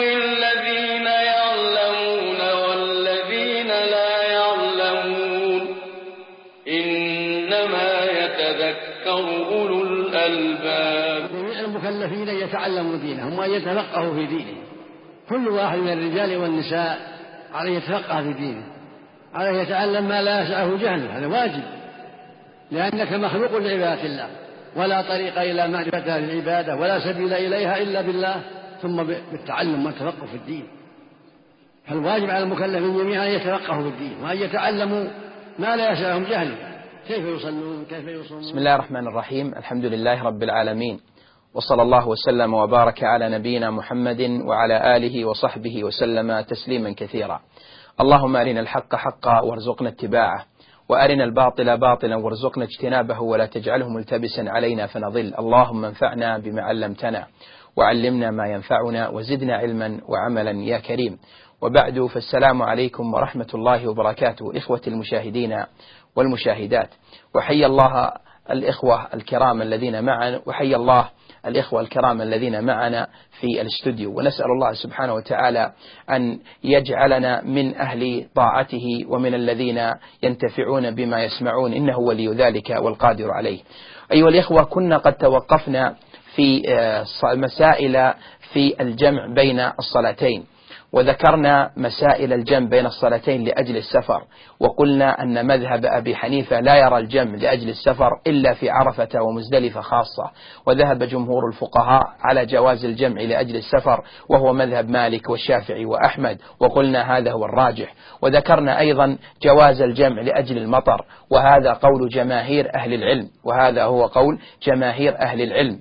الذين يعلمون والذين لا يعلمون إنما يتذكر أولو الألباب. جميع المكلفين يتعلموا دينهم وأن يتفقهوا في دينهم. كل واحد من الرجال والنساء عليه يتفقه في دينه. عليه يتعلم ما لا يسعه جهله. هذا واجب. لأنك مخلوق لعبادة الله. ولا طريق إلى معرفة العبادة ولا سبيل إليها إلا بالله. ثم بالتعلم والتفقه في الدين. فالواجب على المكلفين جميعا أن يتفقهوا في الدين وأن يتعلموا ما لا يسعهم جهله كيف يصلون؟ كيف يصومون؟ بسم الله الرحمن الرحيم. الحمد لله رب العالمين. وصلى الله وسلم وبارك على نبينا محمد وعلى آله وصحبه وسلم تسليما كثيرا. اللهم أرنا الحق حقا وارزقنا اتباعه وأرنا الباطل باطلا وارزقنا اجتنابه ولا تجعله ملتبسا علينا فنضل. اللهم انفعنا بما علمتنا. وعلمنا ما ينفعنا وزدنا علما وعملا يا كريم. وبعد فالسلام عليكم ورحمة الله وبركاته إخوة المشاهدين والمشاهدات. وحي الله الإخوة الكرام الذين معنا وحي الله الإخوة الكرام الذين معنا في الاستوديو. ونسأل الله سبحانه وتعالى أن يجعلنا من أهل طاعته ومن الذين ينتفعون بما يسمعون. إنه ولي ذلك والقادر عليه. أيها الإخوة كنا قد توقفنا في مسائل في الجمع بين الصلاتين. وذكرنا مسائل الجمع بين الصلاتين لأجل السفر. وقلنا أن مذهب أبي حنيفة لا يرى الجمع لأجل السفر إلا في عرفة ومزدلفة خاصة. وذهب جمهور الفقهاء على جواز الجمع لأجل السفر وهو مذهب مالك والشافعي وأحمد. وقلنا هذا هو الراجح. وذكرنا أيضا جواز الجمع لأجل المطر. وهذا قول جماهير أهل العلم. وهذا هو قول جماهير أهل العلم.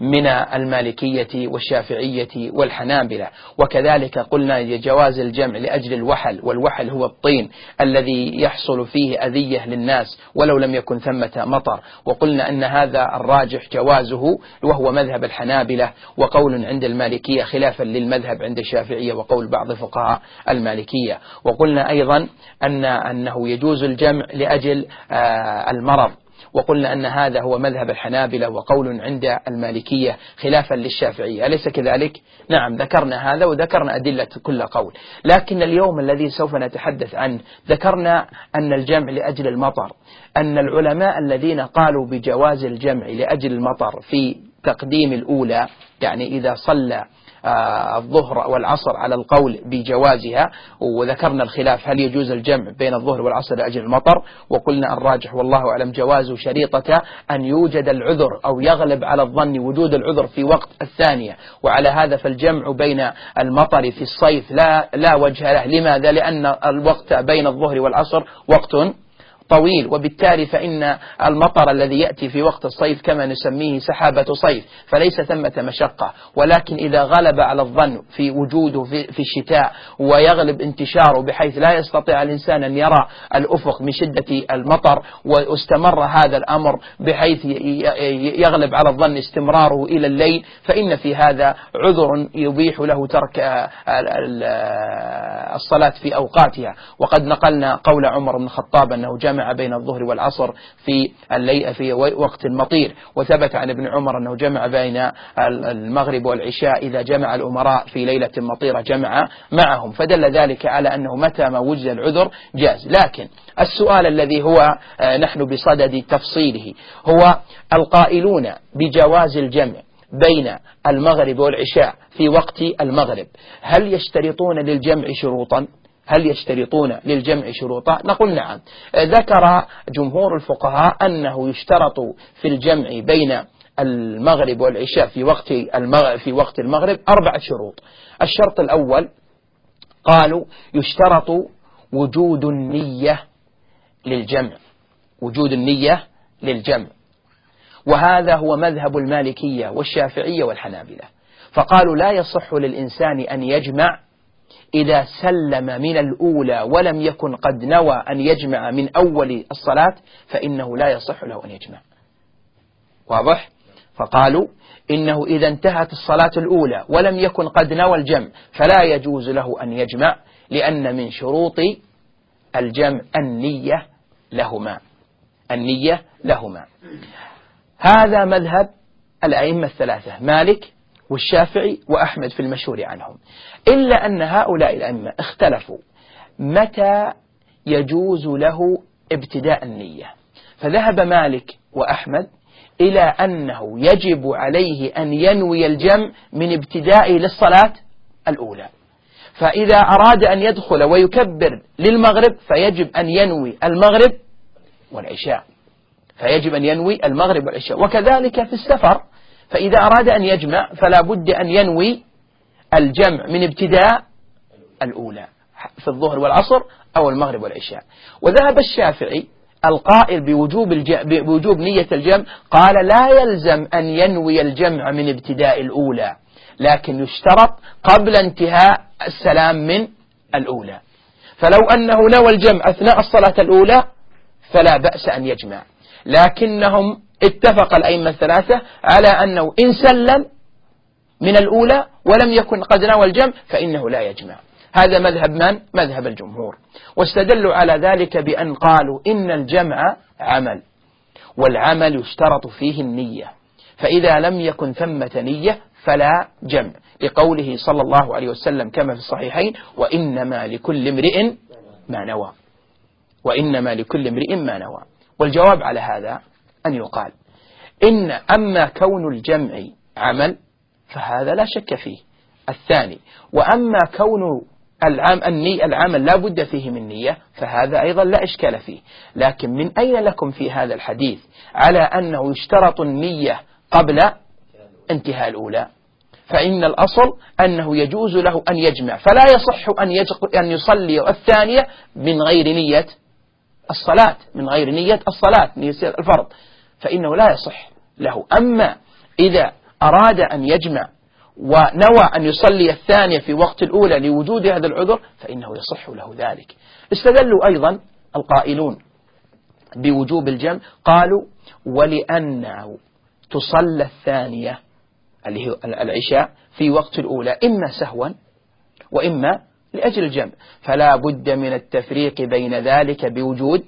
من المالكية والشافعية والحنابلة. وكذلك قلنا جواز الجمع لأجل الوحل والوحل هو الطين الذي يحصل فيه أذية للناس ولو لم يكن ثمة مطر. وقلنا أن هذا الراجح جوازه وهو مذهب الحنابلة وقول عند المالكية خلافا للمذهب عند الشافعية وقول بعض فقهاء المالكية. وقلنا أيضا أن أنه يجوز الجمع لأجل المرض. وقلنا أن هذا هو مذهب الحنابلة وقول عند المالكية خلافا للشافعية أليس كذلك؟ نعم ذكرنا هذا وذكرنا أدلة كل قول لكن اليوم الذي سوف نتحدث عنه ذكرنا أن الجمع لأجل المطر أن العلماء الذين قالوا بجواز الجمع لأجل المطر في تقديم الأولى يعني إذا صلى الظهر والعصر على القول بجوازها وذكرنا الخلاف هل يجوز الجمع بين الظهر والعصر لأجل المطر وقلنا الراجح والله أعلم جواز شريطة أن يوجد العذر أو يغلب على الظن وجود العذر في وقت الثانية. وعلى هذا فالجمع بين المطر في الصيف لا, لا وجه له. لماذا؟ لأن الوقت بين الظهر والعصر وقت طويل وبالتالي فإن المطر الذي يأتي في وقت الصيف كما نسميه سحابة صيف فليس ثمة مشقة. ولكن إذا غلب على الظن في وجوده في الشتاء ويغلب انتشاره بحيث لا يستطيع الإنسان أن يرى الأفق من شدة المطر واستمر هذا الأمر بحيث يغلب على الظن استمراره إلى الليل فإن في هذا عذر يبيح له ترك الصلاة في أوقاتها. وقد نقلنا قول عمر بن الخطاب أنه جمع بين الظهر والعصر في الليل في وقت المطير وثبت عن ابن عمر أنه جمع بين المغرب والعشاء إذا جمع الأمراء في ليلة مطيرة جمع معهم. فدل ذلك على أنه متى ما وجد العذر جاز. لكن السؤال الذي هو آه، نحن بصدد تفصيله هو القائلون بجواز الجمع بين المغرب والعشاء في وقت المغرب هل يشترطون للجمع شروطا؟ هل يشترطون للجمع شروطا؟ نقول نعم. ذكر جمهور الفقهاء أنه يشترط في الجمع بين المغرب والعشاء في وقت المغرب في وقت المغرب أربعة شروط. الشرط الأول قالوا يشترط وجود النية للجمع. وجود النية للجمع. وهذا هو مذهب المالكية والشافعية والحنابلة. فقالوا لا يصح للإنسان أن يجمع إذا سلم من الأولى ولم يكن قد نوى أن يجمع من أول الصلاة فإنه لا يصح له أن يجمع. واضح؟ فقالوا إنه إذا انتهت الصلاة الأولى ولم يكن قد نوى الجمع فلا يجوز له أن يجمع لأن من شروط الجمع النية لهما. النية لهما. هذا مذهب الأئمة الثلاثة. مالك والشافعي وأحمد في المشهور عنهم. إلا أن هؤلاء الأئمة اختلفوا متى يجوز له ابتداء النية. فذهب مالك وأحمد إلى أنه يجب عليه أن ينوي الجمع من ابتدائه للصلاة الأولى. فإذا أراد أن يدخل ويكبر للمغرب فيجب أن ينوي المغرب والعشاء. فيجب أن ينوي المغرب والعشاء. وكذلك في السفر فإذا أراد أن يجمع فلا بد أن ينوي الجمع من ابتداء الأولى في الظهر والعصر أو المغرب والعشاء. وذهب الشافعي القائل بوجوب, بوجوب نية الجمع قال لا يلزم أن ينوي الجمع من ابتداء الأولى لكن يشترط قبل انتهاء السلام من الأولى. فلو أنه نوى الجمع أثناء الصلاة الأولى فلا بأس أن يجمع لكنهم اتفق الأئمة الثلاثة على أنه إن سلم من الأولى ولم يكن قد نوى الجمع فإنه لا يجمع. هذا مذهب من؟ مذهب الجمهور. واستدلوا على ذلك بأن قالوا إن الجمع عمل والعمل يشترط فيه النية فإذا لم يكن ثمة نية فلا جمع لقوله صلى الله عليه وسلم كما في الصحيحين وإنما لكل امرئ ما نوى. وإنما لكل امرئ ما نوى. والجواب على هذا أن يقال. إن أما كون الجمع عمل فهذا لا شك فيه. الثاني وأما كون العام الني العمل لا بد فيه من نية فهذا أيضا لا إشكال فيه. لكن من أين لكم في هذا الحديث على أنه يشترط النية قبل انتهاء الأولى؟ فإن الأصل أنه يجوز له أن يجمع. فلا يصح أن, أن يصلي الثانية من غير نية الصلاة من غير نية الصلاة نية الفرض. فإنه لا يصح له. أما إذا أراد أن يجمع ونوى أن يصلي الثانية في وقت الأولى لوجود هذا العذر فإنه يصح له ذلك. استدلوا أيضا القائلون بوجوب الجمع. قالوا ولأنه تصلى الثانية اللي هي العشاء في وقت الأولى إما سهوا وإما لأجل الجمع. فلا بد من التفريق بين ذلك بوجود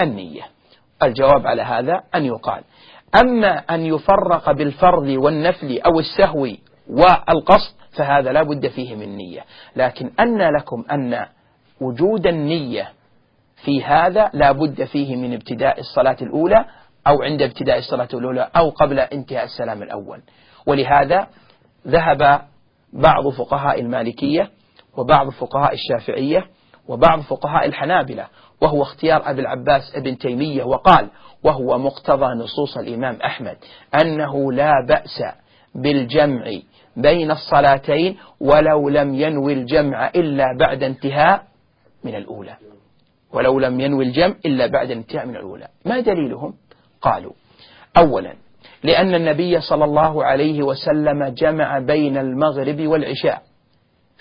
النية. الجواب على هذا أن يقال. أما أن يفرق بالفرض والنفل أو السهو والقصد فهذا لا بد فيه من نية. لكن أن لكم أن وجود النية في هذا لا بد فيه من ابتداء الصلاة الأولى أو عند ابتداء الصلاة الأولى أو قبل انتهاء السلام الأول. ولهذا ذهب بعض فقهاء المالكية وبعض فقهاء الشافعية وبعض فقهاء الحنابلة وهو اختيار أبي العباس ابن تيمية وقال وهو مقتضى نصوص الإمام أحمد أنه لا بأس بالجمع بين الصلاتين ولو لم ينوي الجمع إلا بعد انتهاء من الأولى. ولو لم ينوي الجمع إلا بعد انتهاء من الأولى. ما دليلهم؟ قالوا أولا لأن النبي صلى الله عليه وسلم جمع بين المغرب والعشاء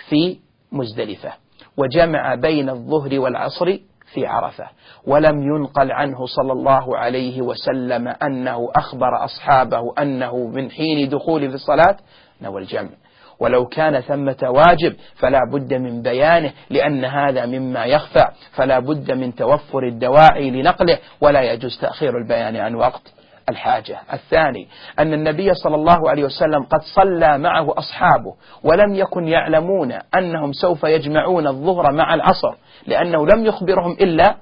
في مزدلفة وجمع بين الظهر والعصر في عرفة. ولم ينقل عنه صلى الله عليه وسلم أنه أخبر أصحابه أنه من حين دخول في الصلاة نوى الجمع. ولو كان ثمة واجب فلا بد من بيانه لأن هذا مما يخفى. فلا بد من توفر الدواعي لنقله ولا يجوز تأخير البيان عن وقت. الحاجة. الثاني أن النبي صلى الله عليه وسلم قد صلى معه أصحابه ولم يكن يعلمون أنهم سوف يجمعون الظهر مع العصر لأنه لم يخبرهم إلا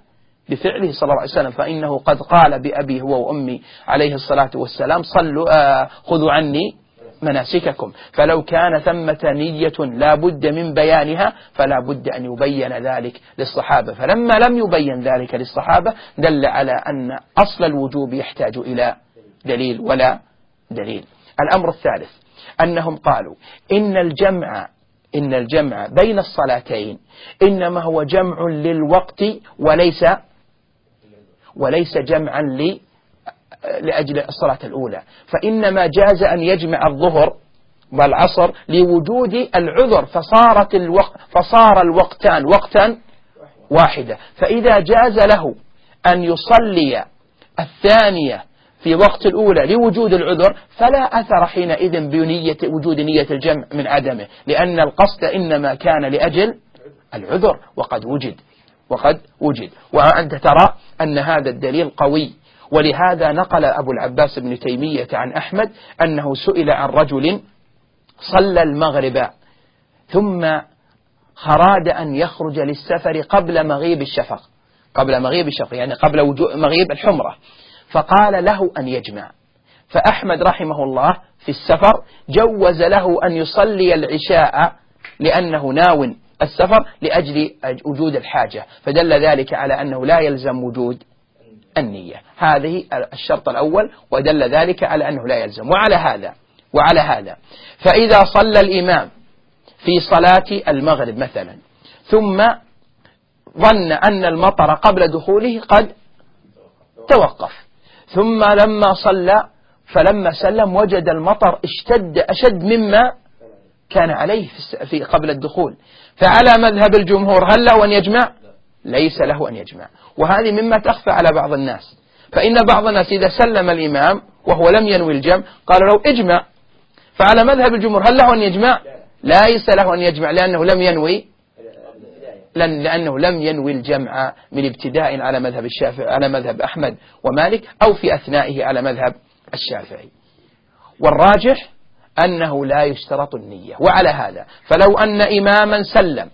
بفعله صلى الله عليه وسلم. فإنه قد قال بأبي هو وأمي عليه الصلاة والسلام صلوا آه خذوا عني مناسككم. فلو كان ثمة نية لا بد من بيانها فلا بد أن يبين ذلك للصحابة. فلما لم يبين ذلك للصحابة دل على أن أصل الوجوب يحتاج إلى دليل ولا دليل. الأمر الثالث أنهم قالوا إن الجمع إن الجمع بين الصلاتين إنما هو جمع للوقت وليس وليس جمعا لأجل الصلاة الأولى. فإنما جاز أن يجمع الظهر والعصر لوجود العذر فصارت الوقت فصار الوقتان وقتا واحدة. فإذا جاز له أن يصلي الثانية في وقت الأولى لوجود العذر فلا أثر حينئذ بنية وجود نية الجمع من عدمه. لأن القصد إنما كان لأجل العذر وقد وجد وقد وجد. وأنت ترى أن هذا الدليل قوي. ولهذا نقل أبو العباس بن تيمية عن أحمد أنه سئل عن رجل صلى المغرب ثم أراد أن يخرج للسفر قبل مغيب الشفق. قبل مغيب الشفق يعني قبل مغيب الحمرة. فقال له أن يجمع. فأحمد رحمه الله في السفر جوز له أن يصلي العشاء لأنه ناو السفر لأجل وجود الحاجة. فدل ذلك على أنه لا يلزم وجود النية. هذه الشرط الأول ودل ذلك على أنه لا يلزم. وعلى هذا وعلى هذا فإذا صلى الإمام في صلاة المغرب مثلا ثم ظن أن المطر قبل دخوله قد توقف ثم لما صلى فلما سلم وجد المطر اشتد أشد مما كان عليه في قبل الدخول. فعلى مذهب الجمهور هل له أن يجمع؟ ليس له أن يجمع. وهذه مما تخفى على بعض الناس. فإن بعض الناس إذا سلم الإمام وهو لم ينوي الجمع قال له اجمع. فعلى مذهب الجمهور هل له أن يجمع؟ ليس له أن يجمع لأنه لم ينوي. لأنه لم ينوي الجمع من ابتداء على مذهب الشافعي على مذهب أحمد ومالك أو في أثنائه على مذهب الشافعي. والراجح أنه لا يشترط النية. وعلى هذا فلو أن إماما سلم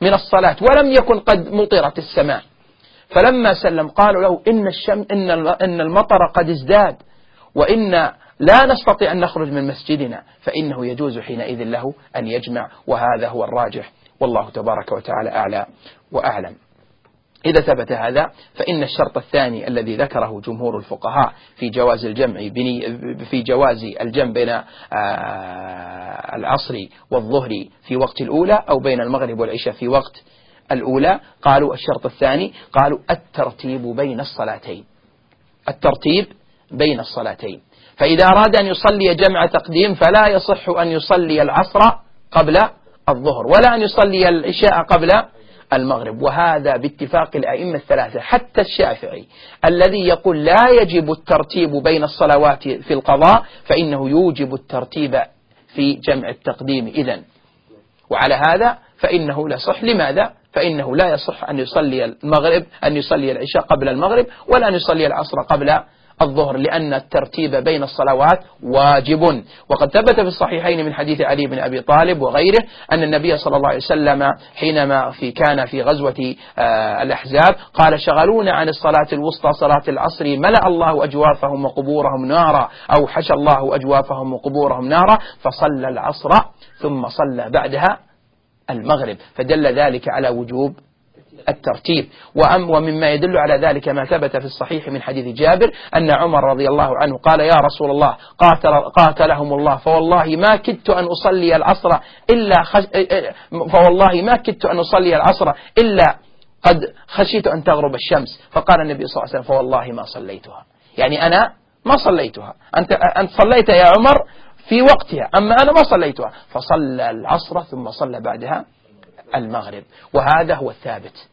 من الصلاة ولم يكن قد مطرت السماء فلما سلم قالوا له إن, الشم إن, إن المطر قد ازداد وإن لا نستطيع أن نخرج من مسجدنا فإنه يجوز حينئذ له أن يجمع وهذا هو الراجح. والله تبارك وتعالى أعلى وأعلم. إذا ثبت هذا فإن الشرط الثاني الذي ذكره جمهور الفقهاء في جواز الجمع في جواز الجمع بين آه، العصر والظهر في وقت الأولى أو بين المغرب والعشاء في وقت الأولى قالوا الشرط الثاني قالوا الترتيب بين الصلاتين. الترتيب بين الصلاتين. فإذا أراد أن يصلي جمع تقديم فلا يصح أن يصلي العصر قبل الظهر ولا أن يصلي العشاء قبل المغرب. وهذا باتفاق الأئمة الثلاثة حتى الشافعي الذي يقول لا يجب الترتيب بين الصلوات في القضاء فإنه يوجب الترتيب في جمع التقديم إذن. وعلى هذا فإنه لا صح. لماذا؟ فإنه لا يصح أن يصلي المغرب أن يصلي العشاء قبل المغرب ولا أن يصلي العصر قبل الظهر لأن الترتيب بين الصلوات واجب. وقد ثبت في الصحيحين من حديث علي بن أبي طالب وغيره أن النبي صلى الله عليه وسلم حينما في كان في غزوة آه، الأحزاب قال شغلونا عن الصلاة الوسطى صلاة العصر ملأ الله أجوافهم وقبورهم نارا أو حشى الله أجوافهم وقبورهم نارا فصلى العصر ثم صلى بعدها المغرب فدل ذلك على وجوب الترتيب. وأم ومما يدل على ذلك ما ثبت في الصحيح من حديث جابر أن عمر رضي الله عنه قال يا رسول الله قاتل قاتلهم الله فوالله ما كدت أن أصلي العصر إلا. فوالله ما كدت أن أصلي العصر إلا قد خشيت أن تغرب الشمس. فقال النبي صلى الله عليه وسلم فوالله ما صليتها. يعني أنا ما صليتها. أنت أنت صليت يا عمر في وقتها. أما أنا ما صليتها. فصلى العصر ثم صلى بعدها المغرب. وهذا هو الثابت.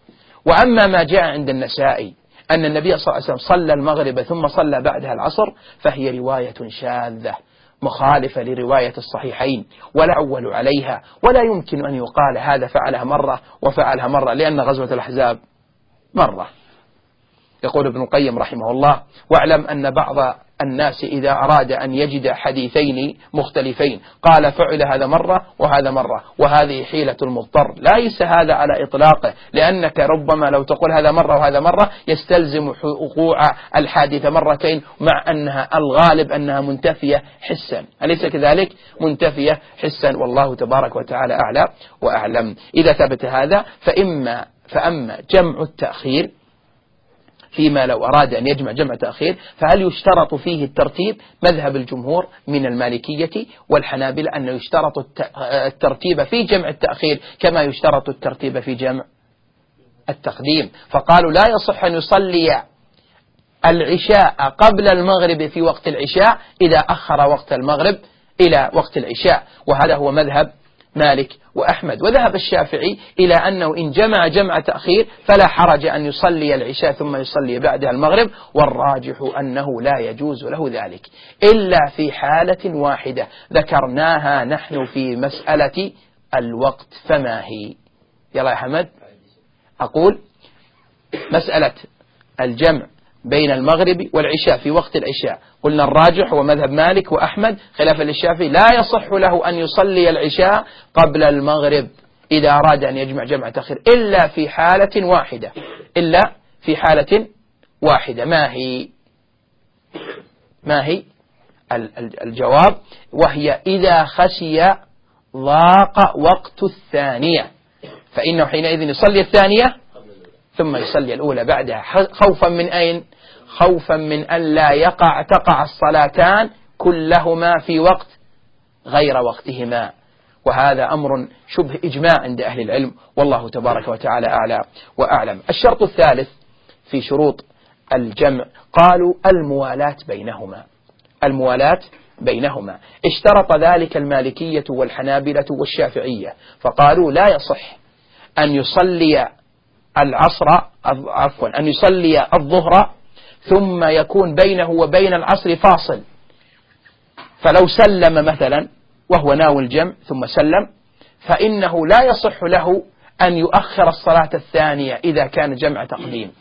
وأما ما جاء عند النسائي أن النبي صلى الله عليه وسلم صلى المغرب ثم صلى بعدها العصر فهي رواية شاذة مخالفة لرواية الصحيحين ولا أول عليها ولا يمكن أن يقال هذا فعلها مرة وفعلها مرة لأن غزوة الأحزاب مرة. يقول ابن القيم رحمه الله واعلم أن بعض الناس إذا أراد أن يجد حديثين مختلفين قال فعل هذا مرة وهذا مرة وهذه حيلة المضطر. ليس هذا على إطلاقه لأنك ربما لو تقول هذا مرة وهذا مرة يستلزم وقوع الحادثة مرتين مع أنها الغالب أنها منتفية حسا. أليس كذلك؟ منتفية حسا. والله تبارك وتعالى أعلى وأعلم. إذا ثبت هذا فإما فأما جمع التأخير فيما لو أراد أن يجمع جمع تأخير فهل يشترط فيه الترتيب؟ مذهب الجمهور من المالكية والحنابلة أنه يشترط الترتيب في جمع التأخير كما يشترط الترتيب في جمع التقديم. فقالوا لا يصح أن يصلي العشاء قبل المغرب في وقت العشاء إذا أخر وقت المغرب إلى وقت العشاء وهذا هو مذهب مالك وأحمد. وذهب الشافعي إلى أنه إن جمع جمع تأخير فلا حرج أن يصلي العشاء ثم يصلي بعدها المغرب والراجح أنه لا يجوز له ذلك إلا في حالة واحدة. ذكرناها نحن في مسألة الوقت فما هي؟ يلا يا حمد أقول مسألة الجمع. بين المغرب والعشاء في وقت العشاء. قلنا الراجح هو مذهب مالك وأحمد خلافا للشافعي لا يصح له أن يصلي العشاء قبل المغرب إذا أراد أن يجمع جمع تأخير إلا في حالة واحدة إلا في حالة واحدة. ما هي؟ ما هي؟ الجواب وهي إذا خشي ضاق وقت الثانية. فإنه حينئذ يصلي الثانية ثم يصلي الأولى بعدها. خوفا من أين؟ خوفا من أن لا يقع تقع الصلاتان كلهما في وقت غير وقتهما. وهذا أمر شبه إجماع عند أهل العلم والله تبارك وتعالى أعلى وأعلم. الشرط الثالث في شروط الجمع قالوا الموالاة بينهما. الموالاة بينهما. اشترط ذلك المالكية والحنابلة والشافعية فقالوا لا يصح أن يصلي العصر عفوا أن يصلي الظهر ثم يكون بينه وبين العصر فاصل. فلو سلم مثلا وهو ناوي الجمع ثم سلم فإنه لا يصح له أن يؤخر الصلاة الثانية إذا كان جمع تقديم.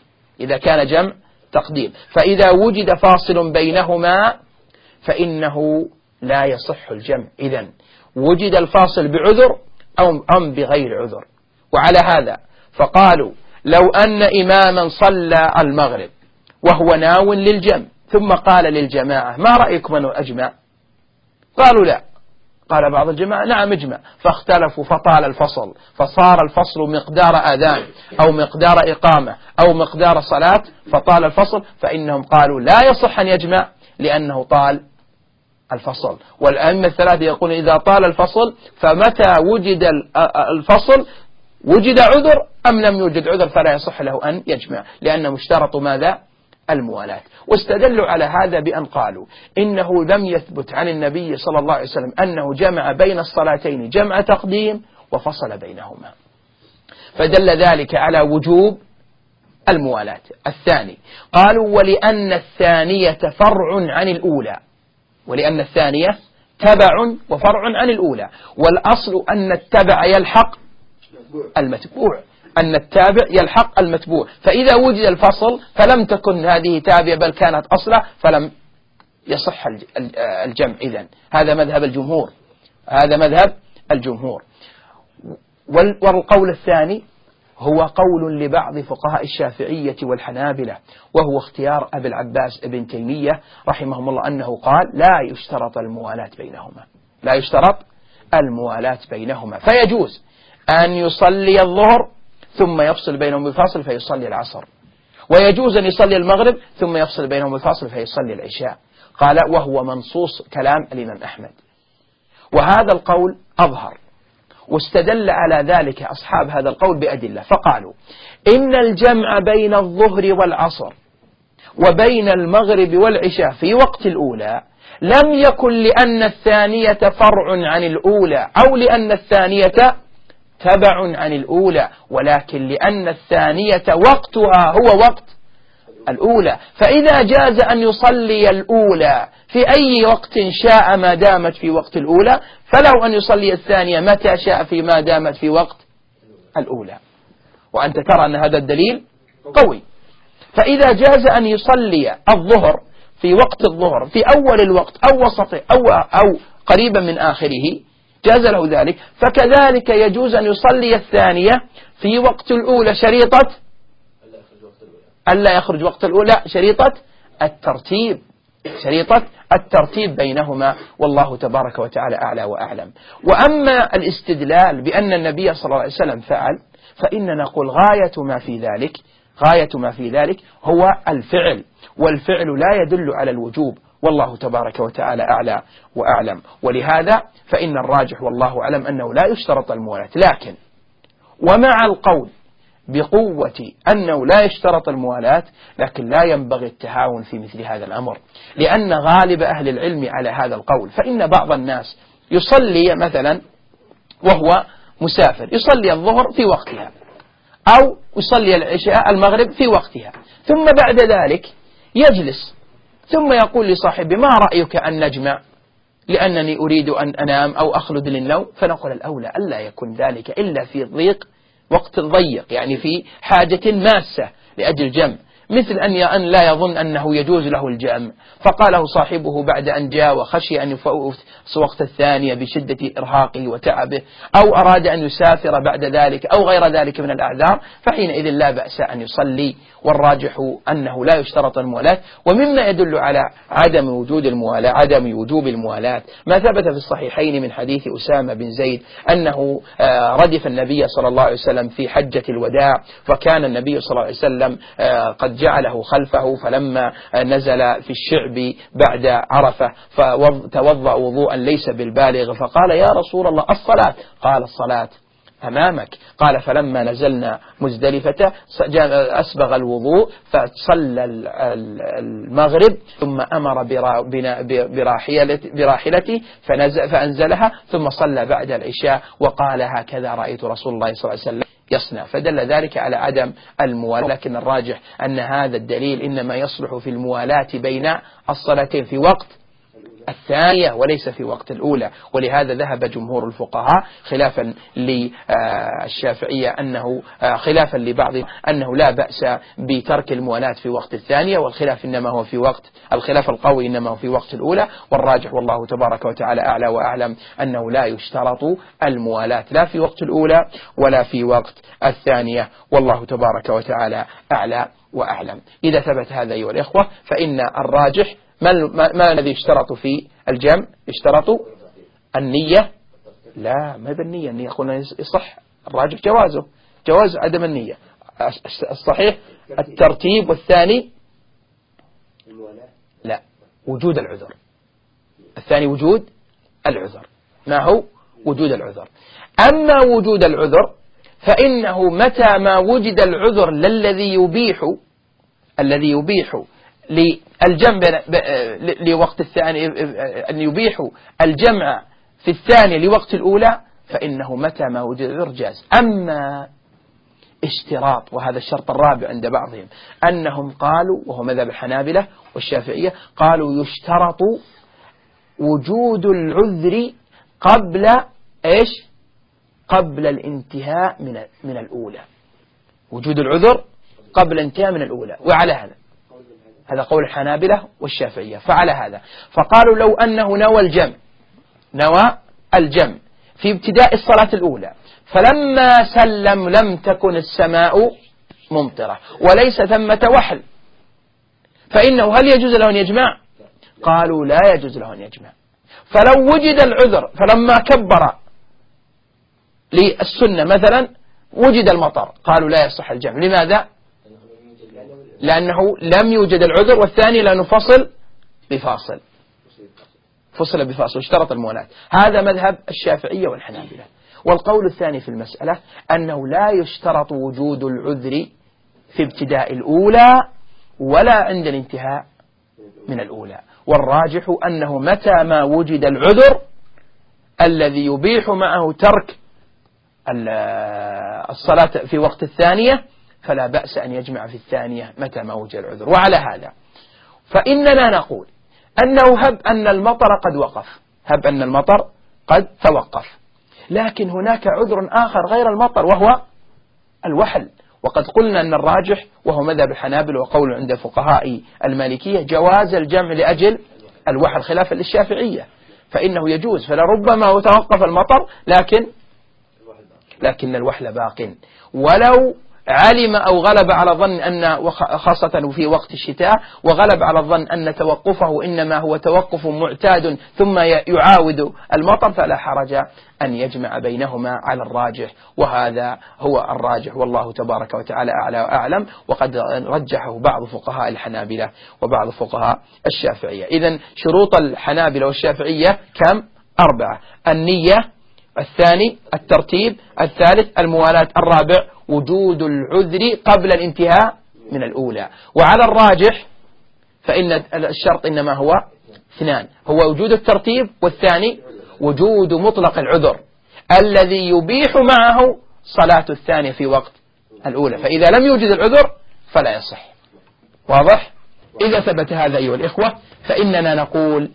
إذا كان جمع تقديم. فإذا وجد فاصل بينهما فإنه لا يصح الجمع. إذا وجد الفاصل بعذر أو أم بغير عذر. وعلى هذا فقالوا لو أن إماما صلى المغرب وهو ناو للجمع ثم قال للجماعة ما رأيكم أنه أجمع؟ قالوا لا. قال بعض الجماعة نعم اجمع. فاختلفوا فطال الفصل فصار الفصل مقدار أذان أو مقدار إقامة أو مقدار صلاة فطال الفصل فإنهم قالوا لا يصح أن يجمع لأنه طال الفصل. والأئمة الثلاثة يقول إذا طال الفصل فمتى وجد الفصل وجد عذر أم لم يوجد عذر فلا يصح له أن يجمع؟ لأنه اشترطوا ماذا؟ الموالاة واستدلوا على هذا بأن قالوا إنه لم يثبت عن النبي صلى الله عليه وسلم أنه جمع بين الصلاتين جمع تقديم وفصل بينهما. فدل ذلك على وجوب الموالاة الثاني قالوا ولأن الثانية فرع عن الأولى. ولأن الثانية تبع وفرع عن الأولى. والأصل أن التبع يلحق المتبوع. أن التابع يلحق المتبوع. فإذا وجد الفصل فلم تكن هذه تابعة بل كانت أصلا فلم يصح الجمع. إذن هذا مذهب الجمهور. هذا مذهب الجمهور. والقول الثاني هو قول لبعض فقهاء الشافعية والحنابلة وهو اختيار أبي العباس ابن تيمية رحمهم الله أنه قال لا يشترط الموالاة بينهما لا يشترط الموالاة بينهما فيجوز أن يصلي الظهر ثم يفصل بينهم بفاصل فيصلي العصر. ويجوز أن يصلي المغرب ثم يفصل بينهم بفاصل فيصلي العشاء. قال وهو منصوص كلام الإمام أحمد. وهذا القول أظهر. واستدل على ذلك أصحاب هذا القول بأدلة. فقالوا إن الجمع بين الظهر والعصر وبين المغرب والعشاء في وقت الأولى لم يكن لأن الثانية فرع عن الأولى أو لأن الثانية تبع عن الأولى ولكن لأن الثانية وقتها هو وقت الأولى. فإذا جاز أن يصلي الأولى في أي وقت شاء ما دامت في وقت الأولى فله أن يصلي الثانية متى شاء في ما دامت في وقت الأولى. وأنت ترى أن هذا الدليل قوي. فإذا جاز أن يصلي الظهر في وقت الظهر في أول الوقت أو وسطه أو, أو قريبا من آخره جاز له ذلك. فكذلك يجوز أن يصلي الثانية في وقت الأولى شريطة ألا يخرج وقت الأولى شريطة الترتيب. شريطة الترتيب بينهما. والله تبارك وتعالى أعلى وأعلم. وأما الاستدلال بأن النبي صلى الله عليه وسلم فعل فإننا نقول غاية ما في ذلك غاية ما في ذلك هو الفعل. والفعل لا يدل على الوجوب. والله تبارك وتعالى أعلى وأعلم. ولهذا فإن الراجح والله أعلم أنه لا يشترط الموالاة لكن ومع القول بقوة أنه لا يشترط الموالاة لكن لا ينبغي التهاون في مثل هذا الأمر. لأن غالب أهل العلم على هذا القول. فإن بعض الناس يصلي مثلا وهو مسافر يصلي الظهر في وقتها أو يصلي العشاء المغرب في وقتها ثم بعد ذلك يجلس ثم يقول لصاحبه ما رأيك أن نجمع؟ لأنني أريد أن أنام أو أخلد للنوم. فنقول الأولى ألا يكون ذلك إلا في ضيق وقت ضيق يعني في حاجة ماسة لأجل جمع. مثل أن أن لا يظن أنه يجوز له الجمع. فقاله صاحبه بعد أن جاء وخشي أن يفوت وقت الثانية بشدة إرهاقه وتعبه أو أراد أن يسافر بعد ذلك أو غير ذلك من الأعذار فحينئذ لا بأس أن يصلي والراجح أنه لا يشترط الموالاة. ومما يدل على عدم وجود الموالاة عدم وجوب الموالاة. ما ثبت في الصحيحين من حديث أسامة بن زيد أنه آه، ردف النبي صلى الله عليه وسلم في حجة الوداع فكان النبي صلى الله عليه وسلم آه، قد جعله خلفه فلما نزل في الشعب بعد عرفة فتوضأ وضوءا ليس بالبالغ فقال يا رسول الله الصلاة؟ قال الصلاة أمامك. قال فلما نزلنا مزدلفة أسبغ الوضوء فصلى المغرب ثم أمر براحلته فأنزلها ثم صلى بعد العشاء وقال هكذا رأيت رسول الله صلى الله عليه وسلم. يصنع. فدل ذلك على عدم الموالاة. لكن الراجح أن هذا الدليل إنما يصلح في الموالاة بين الصلاتين في وقت الثانية وليس في وقت الأولى. ولهذا ذهب جمهور الفقهاء خلافا للشافعية أنه آه، خلافا لبعض أنه لا بأس بترك الموالاة في وقت الثانية والخلاف إنما هو في وقت الخلاف القوي إنما هو في وقت الأولى. والراجح والله تبارك وتعالى أعلى وأعلم أنه لا يشترط الموالاة لا في وقت الأولى ولا في وقت الثانية. والله تبارك وتعالى أعلى وأعلم. إذا ثبت هذا أيها الإخوة فإن الراجح ما, ما الذي يشترط في الجمع؟ يشترط النية. لا ما بالنية؟ النية قلنا يصح. الراجح جوازه. جواز عدم النية. الصحيح؟ الترتيب والثاني؟ لا. وجود العذر. الثاني وجود العذر. ما هو؟ وجود العذر. أما وجود العذر فإنه متى ما وجد العذر للذي يبيح الذي يبيح للجمع لوقت الثاني أن يبيحوا الجمع في الثانية لوقت الأولى فإنه متى ما وجد عذر جاز أما اشتراط وهذا الشرط الرابع عند بعضهم أنهم قالوا وهو مذهب الحنابلة والشافعية قالوا يشترط وجود العذر قبل إيش؟ قبل الانتهاء من من الأولى. وجود العذر قبل الانتهاء من الأولى. وعلى هذا. هذا قول الحنابلة والشافعية فعلى هذا. فقالوا لو أنه نوى الجمع نوى الجمع في ابتداء الصلاة الأولى فلما سلم لم تكن السماء ممطرة وليس ثمة وحل. فإنه هل يجوز له أن يجمع؟ قالوا لا يجوز له أن يجمع. فلو وجد العذر فلما كبر للسنة مثلا وجد المطر. قالوا لا يصح الجمع. لماذا؟ لأنه لم يوجد العذر والثاني لأنه فصل بفاصل. فصل بفاصل اشترط المولاة هذا مذهب الشافعية والحنابلة. والقول الثاني في المسألة أنه لا يشترط وجود العذر في ابتداء الأولى ولا عند الانتهاء من الأولى. والراجح أنه متى ما وجد العذر الذي يبيح معه ترك الصلاة في وقت الثانية فلا بأس أن يجمع في الثانية متى ما وجد العذر. وعلى هذا فإننا نقول أنه هب أن المطر قد وقف. هب أن المطر قد توقف. لكن هناك عذر آخر غير المطر وهو الوحل. وقد قلنا أن الراجح وهو مذهب الحنابل وقول عند فقهاء المالكية جواز الجمع لأجل الوحل خلافا للشافعية. فإنه يجوز فلربما توقف المطر لكن لكن الوحل باق. ولو علم أو غلب على ظن أن خاصة في وقت الشتاء وغلب على الظن أن توقفه إنما هو توقف معتاد ثم يعاود المطر فلا حرج أن يجمع بينهما على الراجح. وهذا هو الراجح. والله تبارك وتعالى أعلى وأعلم. وقد رجحه بعض فقهاء الحنابلة وبعض فقهاء الشافعية. إذا شروط الحنابلة والشافعية كم؟ أربعة. النية الثاني الترتيب الثالث الموالاة الرابع وجود العذر قبل الانتهاء من الأولى. وعلى الراجح فإن الشرط إنما هو اثنان هو وجود الترتيب والثاني وجود مطلق العذر الذي يبيح معه صلاة الثانية في وقت الأولى. فإذا لم يوجد العذر فلا يصح. واضح؟ إذا ثبت هذا أيها الإخوة فإننا نقول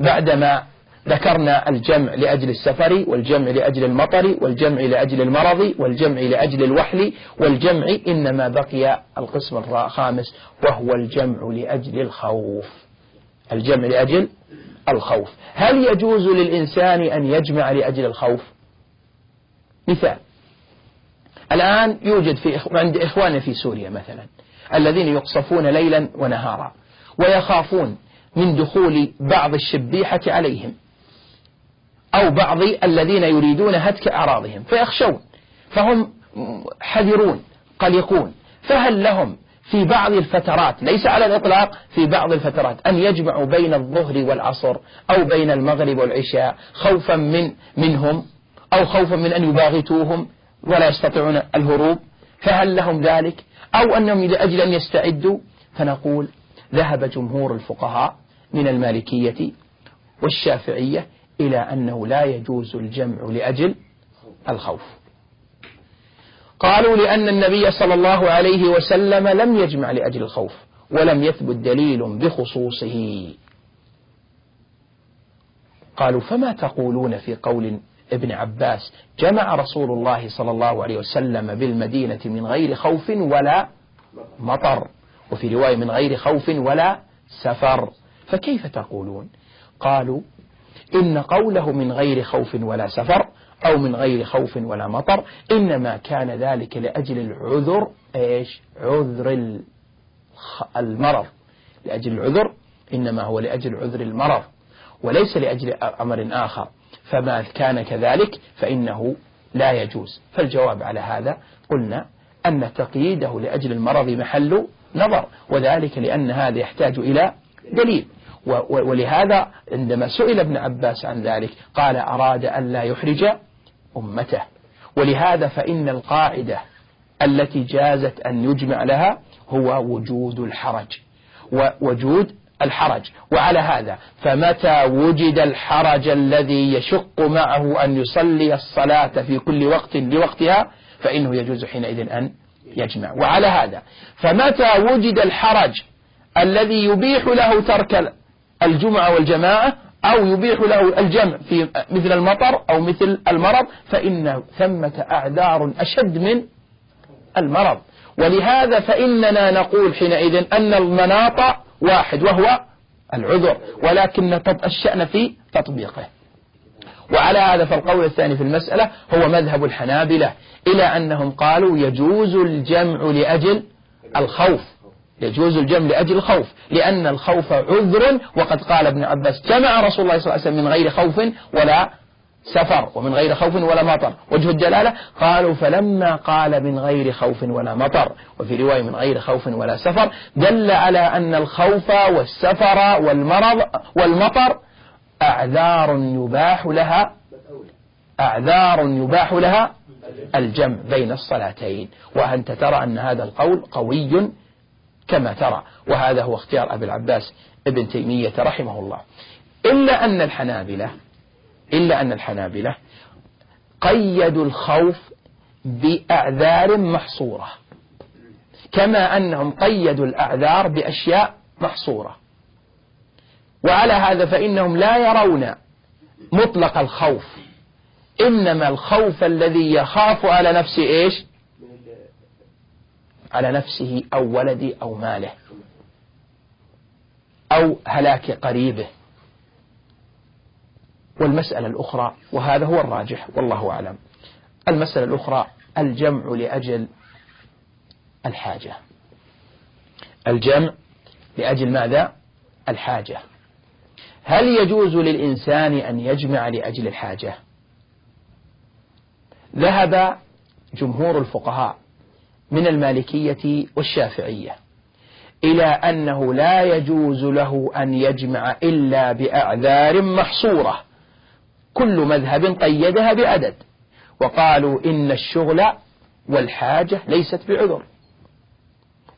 بعدما ذكرنا الجمع لأجل السفر والجمع لأجل المطر والجمع لأجل المرض والجمع لأجل الوحل والجمع إنما بقي القسم الخامس وهو الجمع لأجل الخوف. الجمع لأجل الخوف. هل يجوز للإنسان أن يجمع لأجل الخوف؟ مثال. الآن يوجد في عند إخواننا في سوريا مثلا الذين يقصفون ليلا ونهارا ويخافون من دخول بعض الشبيحة عليهم. أو بعض الذين يريدون هتك أعراضهم فيخشون فهم حذرون قلقون فهل لهم في بعض الفترات ليس على الإطلاق في بعض الفترات أن يجمعوا بين الظهر والعصر أو بين المغرب والعشاء خوفا من منهم أو خوفا من أن يباغتوهم ولا يستطيعون الهروب فهل لهم ذلك؟ أو أنهم لأجل أن يستعدوا؟ فنقول ذهب جمهور الفقهاء من المالكية والشافعية إلى أنه لا يجوز الجمع لأجل الخوف. قالوا لأن النبي صلى الله عليه وسلم لم يجمع لأجل الخوف ولم يثبت دليل بخصوصه. قالوا فما تقولون في قول ابن عباس جمع رسول الله صلى الله عليه وسلم بالمدينة من غير خوف ولا مطر وفي رواية من غير خوف ولا سفر. فكيف تقولون؟ قالوا إن قوله من غير خوف ولا سفر أو من غير خوف ولا مطر إنما كان ذلك لأجل العذر إيش؟ عذر المرض. لأجل العذر إنما هو لأجل عذر المرض وليس لأجل أمر آخر. فما كان كذلك فإنه لا يجوز. فالجواب على هذا قلنا أن تقييده لأجل المرض محل نظر وذلك لأن هذا يحتاج إلى دليل. ولهذا عندما سئل ابن عباس عن ذلك قال أراد أن لا يحرج أمته. ولهذا فإن القاعدة التي جازت أن يجمع لها هو وجود الحرج. ووجود الحرج. وعلى هذا فمتى وجد الحرج الذي يشق معه أن يصلي الصلاة في كل وقت لوقتها فإنه يجوز حينئذ أن يجمع. وعلى هذا فمتى وجد الحرج الذي يبيح له ترك الجمعة والجماعة أو يبيح له الجمع في مثل المطر أو مثل المرض فإن ثمة أعذار أشد من المرض. ولهذا فإننا نقول حينئذ أن المناط واحد وهو العذر ولكن الشأن في تطبيقه. وعلى هذا فالقول الثاني في المسألة هو مذهب الحنابلة إلى أنهم قالوا يجوز الجمع لأجل الخوف. يجوز الجمع لأجل الخوف لأن الخوف عذر وقد قال ابن عباس جمع رسول الله صلى الله عليه وسلم من غير خوف ولا سفر ومن غير خوف ولا مطر. وجه الدلالة قالوا فلما قال من غير خوف ولا مطر وفي رواية من غير خوف ولا سفر دل على أن الخوف والسفر والمرض والمطر أعذار يباح لها أعذار يباح لها الجمع بين الصلاتين. وأنت ترى أن هذا القول قوي كما ترى. وهذا هو اختيار أبي العباس ابن تيمية رحمه الله. إلا أن الحنابلة إلا أن الحنابلة قيدوا الخوف بأعذار محصورة. كما أنهم قيدوا الأعذار بأشياء محصورة. وعلى هذا فإنهم لا يرون مطلق الخوف. إنما الخوف الذي يخاف على نفسه إيش؟ على نفسه أو ولده أو ماله أو هلاك قريبه. والمسألة الأخرى وهذا هو الراجح والله أعلم. المسألة الأخرى الجمع لأجل الحاجة. الجمع لأجل ماذا؟ الحاجة. هل يجوز للإنسان أن يجمع لأجل الحاجة؟ ذهب جمهور الفقهاء من المالكية والشافعية إلى أنه لا يجوز له أن يجمع إلا بأعذار محصورة. كل مذهب قيدها بعدد وقالوا إن الشغل والحاجة ليست بعذر.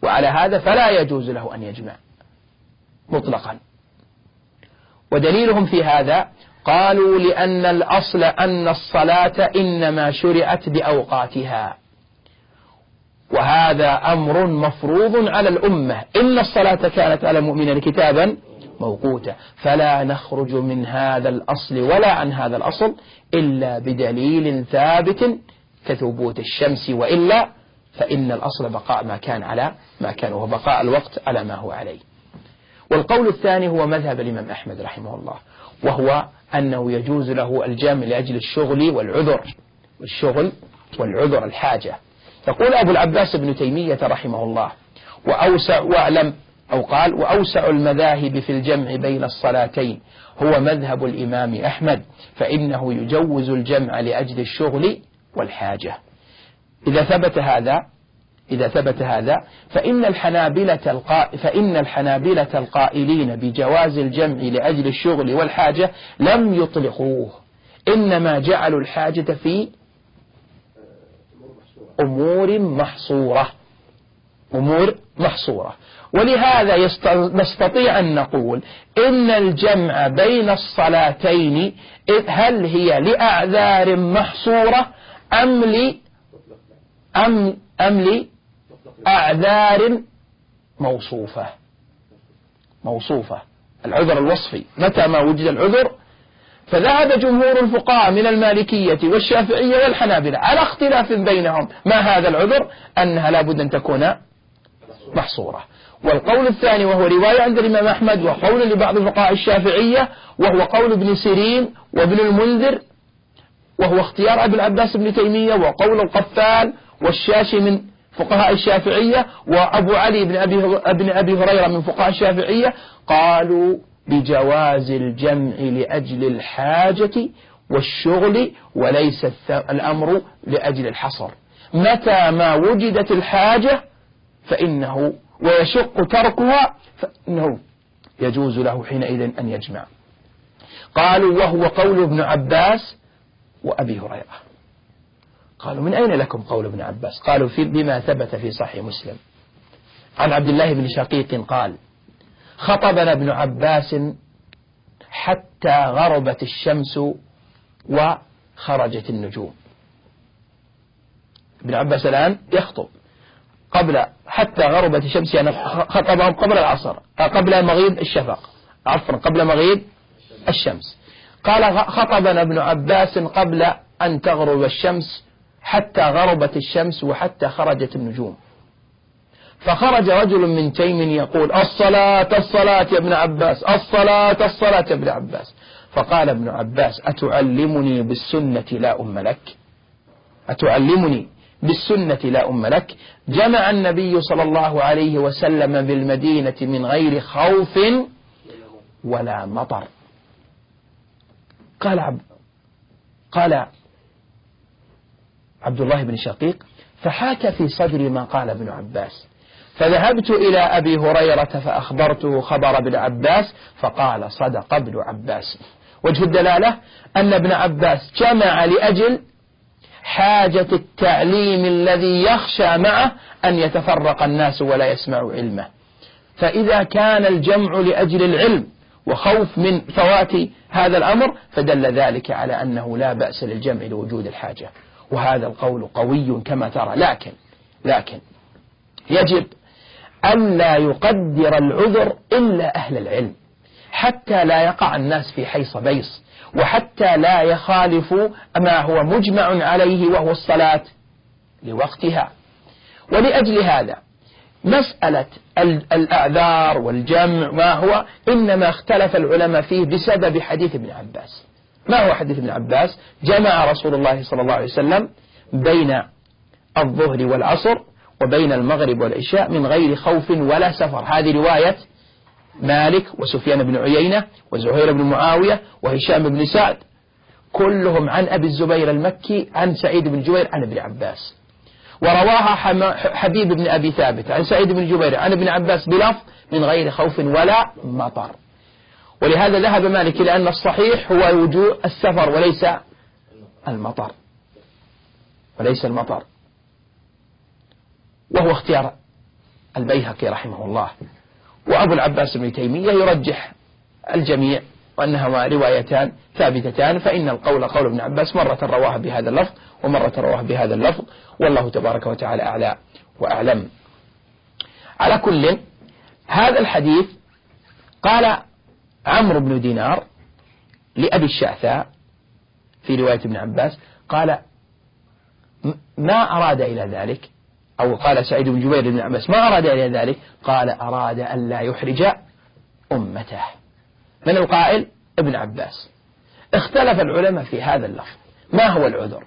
وعلى هذا فلا يجوز له أن يجمع مطلقا. ودليلهم في هذا قالوا لأن الأصل أن الصلاة إنما شرعت بأوقاتها. وهذا أمر مفروض على الأمة. إن الصلاة كانت على المؤمنين كتابا موقوتا. فلا نخرج من هذا الأصل ولا عن هذا الأصل إلا بدليل ثابت كثبوت الشمس. وإلا فإن الأصل بقاء ما كان على ما كان وهو بقاء الوقت على ما هو عليه. والقول الثاني هو مذهب الإمام أحمد رحمه الله وهو أنه يجوز له الجمع لأجل الشغل والعذر. والشغل والعذر الحاجة. يقول أبو العباس بن تيمية رحمه الله وأوسع وأعلم أو قال وأوسع المذاهب في الجمع بين الصلاتين هو مذهب الإمام أحمد فإنه يجوز الجمع لأجل الشغل والحاجة إذا ثبت هذا إذا ثبت هذا فإن الحنابلة. فإن الحنابلة القائلين بجواز الجمع لأجل الشغل والحاجة لم يطلقوه إنما جعلوا الحاجة في أمور محصورة. أمور محصورة. ولهذا نستطيع أن نقول إن الجمع بين الصلاتين هل هي لأعذار محصورة أم لي أم أم لأعذار موصوفة؟ موصوفة. العذر الوصفي. متى ما وجد العذر فذهب جمهور الفقهاء من المالكية والشافعية والحنابلة على اختلاف بينهم. ما هذا العذر؟ أنها لابد أن تكون محصورة. والقول الثاني وهو رواية عند الإمام أحمد وقول لبعض الفقهاء الشافعية وهو قول ابن سيرين وابن المنذر وهو اختيار أبي العباس بن تيمية وقول القفال والشاشي من فقهاء الشافعية وأبو علي بن أبي, بن أبي هريرة من فقهاء الشافعية قالوا بجواز الجمع لأجل الحاجة والشغل وليس الأمر لأجل الحصر. متى ما وجدت الحاجة فإنه ويشق تركها فإنه يجوز له حينئذ أن يجمع. قالوا وهو قول ابن عباس وأبي هريرة. قالوا من أين لكم قول ابن عباس؟ قالوا في بما ثبت في صحيح مسلم. عن عبد الله بن شقيق قال خطبنا ابن عباس حتى غربت الشمس وخرجت النجوم. ابن عباس الآن يخطب. قبل حتى غربت الشمس يعني خطبهم قبل العصر قبل مغيب الشفق. عفوا قبل مغيب الشمس. قال خطبنا ابن عباس قبل أن تغرب الشمس حتى غربت الشمس وحتى خرجت النجوم. فخرج رجل من تيم يقول الصلاة الصلاة يا ابن عباس الصلاة الصلاة يا ابن عباس. فقال ابن عباس أتعلمني بالسنة لا أم لك؟ أتعلمني بالسنة لا أم لك؟ جمع النبي صلى الله عليه وسلم بالمدينة من غير خوف ولا مطر. قال عبد قال عبد الله بن شقيق فحاك في صدري ما قال ابن عباس. فذهبت إلى أبي هريرة فأخبرته خبر ابن عباس فقال صدق ابن عباس. وجه الدلالة أن ابن عباس جمع لأجل حاجة التعليم الذي يخشى معه أن يتفرق الناس ولا يسمعوا علمه. فإذا كان الجمع لأجل العلم وخوف من فوات هذا الأمر فدل ذلك على أنه لا بأس للجمع لوجود الحاجة. وهذا القول قوي كما ترى. لكن لكن يجب ألا يقدر العذر إلا أهل العلم. حتى لا يقع الناس في حيص بيص وحتى لا يخالفوا ما هو مجمع عليه وهو الصلاة لوقتها. ولأجل هذا مسألة الأعذار والجمع ما هو؟ إنما اختلف العلماء فيه بسبب حديث ابن عباس. ما هو حديث ابن عباس؟ جمع رسول الله صلى الله عليه وسلم بين الظهر والعصر وبين المغرب والعشاء من غير خوف ولا سفر. هذه رواية مالك وسفيان بن عيينة وزهير بن معاوية وهشام بن سعد كلهم عن أبي الزبير المكي عن سعيد بن جبير عن ابن عباس. ورواها حبيب بن أبي ثابت عن سعيد بن جبير عن ابن عباس بلفظ من غير خوف ولا مطر. ولهذا ذهب مالك إلى أن الصحيح هو وجوه السفر وليس المطر. وليس المطر. وهو اختيار البيهقي رحمه الله. وأبو العباس بن تيمية يرجح الجميع وأنهما روايتان ثابتتان فإن القول قول ابن عباس مرة رواها بهذا اللفظ ومرة رواها بهذا اللفظ والله تبارك وتعالى أعلى وأعلم. على كل هذا الحديث قال عمرو بن دينار لأبي الشعثاء في رواية ابن عباس قال ما أراد إلى ذلك؟ أو قال سعيد بن جبير بن عباس ما أراد إلى ذلك؟ قال أراد أن لا يحرج أمته. من القائل؟ ابن عباس. اختلف العلماء في هذا اللفظ. ما هو العذر؟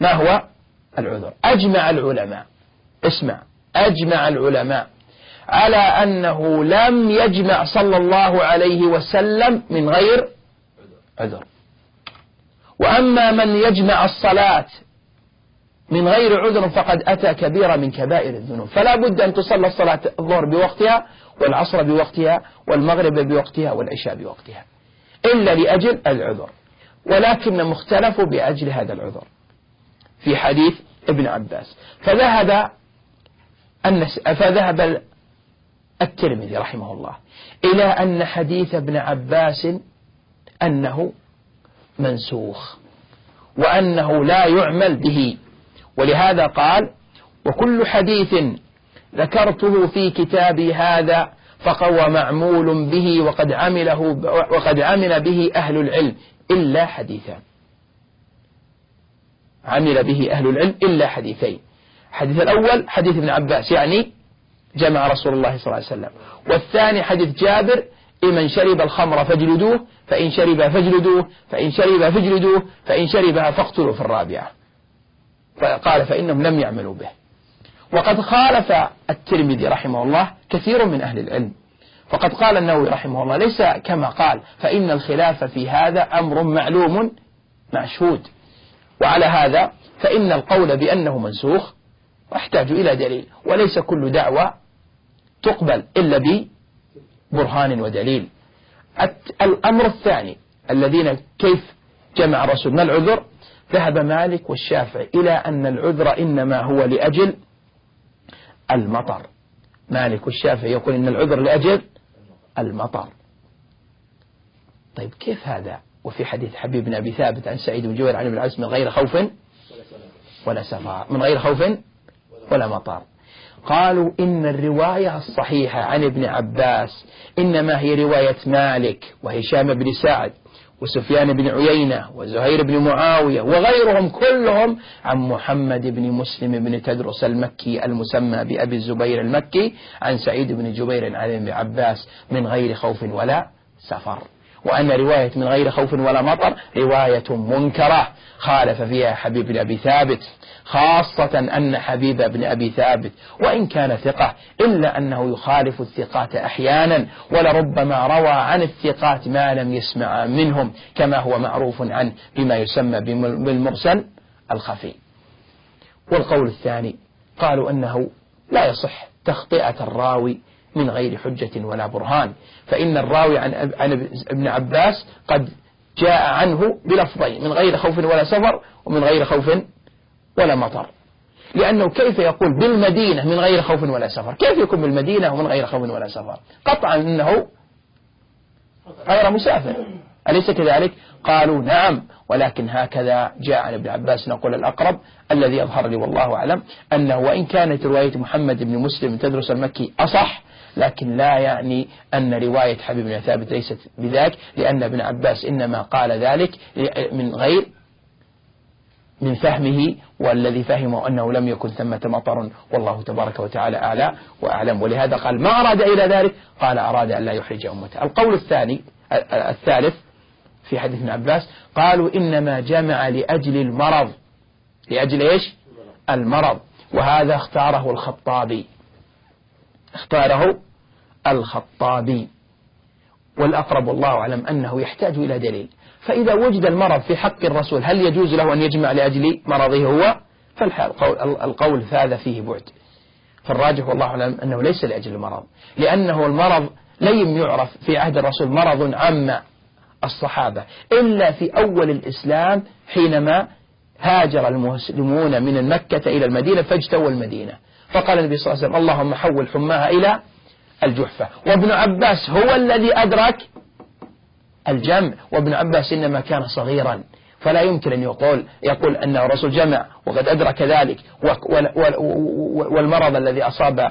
ما هو العذر؟ أجمع العلماء اسمع أجمع العلماء على أنه لم يجمع صلى الله عليه وسلم من غير عذر. وأما من يجمع الصلاة من غير عذر فقد أتى كبيرة من كبائر الذنوب. فلا بد أن تصلى الصلاة الظهر بوقتها والعصر بوقتها والمغرب بوقتها والعشاء بوقتها. إلا لأجل العذر. ولكن مختلفوا بأجل هذا العذر. في حديث ابن عباس. فذهب فذهب الترمذي رحمه الله إلى أن حديث ابن عباس أنه منسوخ وأنه لا يعمل به. ولهذا قال وكل حديث ذكرته في كتابي هذا فقوى معمول به وقد عمله وقد عمل به أهل العلم إلا حديثان. عمل به أهل العلم إلا حديثين. الحديث الأول حديث ابن عباس يعني جمع رسول الله صلى الله عليه وسلم. والثاني حديث جابر من شرب الخمر فاجلدوه فإن شرب فاجلدوه فإن شرب فاجلدوه فإن شربها فاقتلوا في الرابعة. فقال فإنهم لم يعملوا به. وقد خالف الترمذي رحمه الله كثير من أهل العلم. فقد قال النووي رحمه الله ليس كما قال فإن الخلاف في هذا أمر معلوم مشهود. وعلى هذا فإن القول بأنه منسوخ يحتاج إلى دليل. وليس كل دعوة تقبل إلا ببرهان ودليل. الأمر الثاني الذين كيف جمع الرسول ما العذر ذهب مالك والشافعي إلى أن العذر إنما هو لأجل المطر. مالك والشافعي يقول إن العذر لأجل المطر. طيب كيف هذا؟ وفي حديث حبيب بن أبي ثابت عن سعيد بن جوير عن ابن العز من غير خوف ولا سفر من غير خوف ولا مطر. قالوا إن الرواية الصحيحة عن ابن عباس إنما هي رواية مالك وهشام بن سعد. وسفيان بن عيينة وزهير بن معاوية وغيرهم كلهم عن محمد بن مسلم بن تدرس المكي المسمى بأبي الزبير المكي عن سعيد بن جبير عن ابن عباس من غير خوف ولا سفر. وأن رواية من غير خوف ولا مطر رواية منكرة خالف فيها حبيب بن أبي ثابت خاصة أن حبيب بن أبي ثابت وإن كان ثقة إلا أنه يخالف الثقات أحيانا ولربما روى عن الثقات ما لم يسمع منهم كما هو معروف عنه بما يسمى بالمرسل الخفي. والقول الثاني قالوا أنه لا يصح تخطئة الراوي من غير حجة ولا برهان. فإن الراوي عن ابن عباس قد جاء عنه بلفظين من غير خوف ولا سفر ومن غير خوف ولا مطر. لأنه كيف يقول بالمدينة من غير خوف ولا سفر؟ كيف يكون بالمدينة ومن غير خوف ولا سفر؟ قطعا أنه غير مسافر. أليس كذلك؟ قالوا نعم ولكن هكذا جاء عن ابن عباس. نقول الأقرب الذي يظهر لي والله أعلم أنه وإن كانت رواية محمد بن مسلم تدرس المكي أصح لكن لا يعني أن رواية حبيب بن ثابت ليست بذاك لأن ابن عباس إنما قال ذلك من غير من فهمه والذي فهمه أنه لم يكن ثمة مطر. والله تبارك وتعالى أعلى وأعلم. ولهذا قال ما أراد إلى ذلك؟ قال أراد أن لا يحرج أمته. القول الثاني الثالث في حديث ابن عباس قالوا إنما جمع لأجل المرض. لأجل إيش؟ المرض. وهذا اختاره الخطابي. اختاره الخطابي. والأقرب والله أعلم أنه يحتاج إلى دليل. فإذا وجد المرض في حق الرسول هل يجوز له أن يجمع لأجل مرضه هو؟ فالقول هذا فيه بعد. فالراجح والله أعلم أنه ليس لأجل المرض. لأنه المرض لم يعرف في عهد الرسول مرض عم الصحابة إلا في أول الإسلام حينما هاجر المسلمون من مكة إلى المدينة فاجتووا المدينة. فقال النبي صلى الله عليه وسلم اللهم حول حماها إلى الجحفة. وابن عباس هو الذي أدرك الجمع. وابن عباس إنما كان صغيرا. فلا يمكن أن يقول يقول أن الرسول جمع وقد أدرك ذلك. والمرض الذي أصاب